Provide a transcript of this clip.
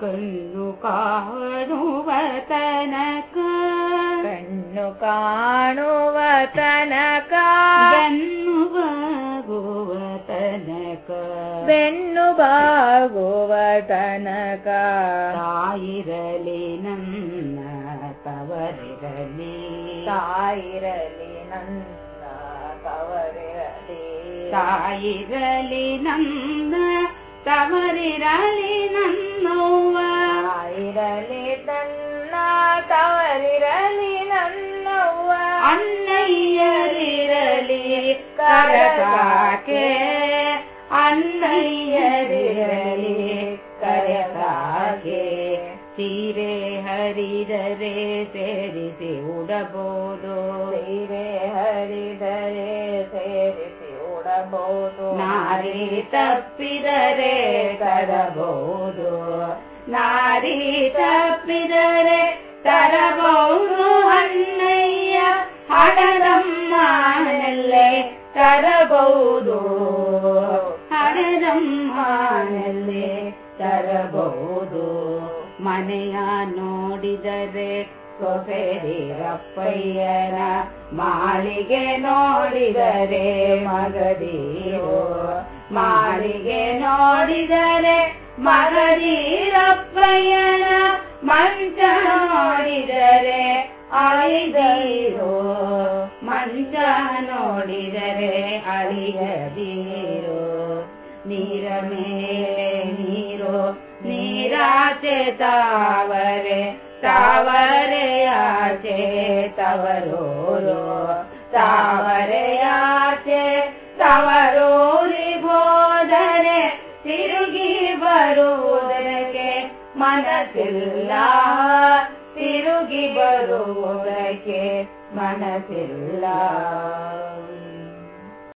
ಕಣ್ಣು ಕಾಣುವ ತನಕ ಕಣ್ಣು ಕಾಣುವ ತನಕ ಬೆನ್ನು ಬಾಗುವ ತನಕ ಬೆನ್ನು ಬಾಗುವ ತನಕ ತಾಯಿರಲಿ ನನ್ನ ತವರಿರಲಿ ತಾಯಿರಲಿ ನನ್ನ ತವರಿರಲಿ ತಾಯಿರಲಿ ನನ್ನ ತವರಿರಲಿ ನನ್ನವ್ವ ಇರಲಿ ತನ್ನ ತವರಿರಲಿ ನನ್ನವ್ವ. ಅಣ್ಣಯ್ಯರಿರಲಿ ಕರಸಾಕೆ ಅಣ್ಣಯ್ಯರಿರಲಿ ಕರಸಾಕೆ ಸೀರೆ ಹರಿದರೆ ಸೇರಿಸಿ ಉಡಬಹುದು ಸೀರೆ ಹರಿದರೆ ಸೇರಿಸಿ ಉಡಬಹುದು ನಾರಿ ತಪ್ಪಿದರೆ ತರಬಹುದು. ನಾರಿ ತಪ್ಪಿದರೆ ತರಬಹುದು. ಅಣ್ಣಯ್ಯ ಹಣದಮ್ಮನಲ್ಲೇ ತರಬಹುದು. ಹಣದಮ್ಮನಲ್ಲೇ ತರಬಹುದು. ಮನೆಯ ನೋಡಿದರೆ ಸೊಸೆದಿರಪ್ಪಯ್ಯನ ಮಾಳಿಗೆ ನೋಡಿದರೆ ಮಗದೀರೋ. ಮಾಳಿಗೆ ನೋಡಿದರೆ ಮಗದೀರಪ್ಪಯ್ಯನ ಮಂಚ ನೋಡಿದರೆ ಅಳಿದೀರೋ. ಮಂಚ ನೋಡಿದರೆ ಅಳಿಯದೀರೋ. ನೀರ ಮೇಲೆ ನೀರೋ, ನೀರಾಚೆ ತಾವರೆ ತಾವರೆಯಾಚೆ ತವರೂರು. ತಾವರೆಯಾಚೆ ತವರೂರಿ ಹೋದರೆ ತಿರುಗಿ ಬರುವುದಕ್ಕೆ ಮನಸ್ಸಿಲ್ಲ ತಿರುಗಿ ಬರುವುದಕ್ಕೆ ಮನಸ್ಸಿಲ್ಲ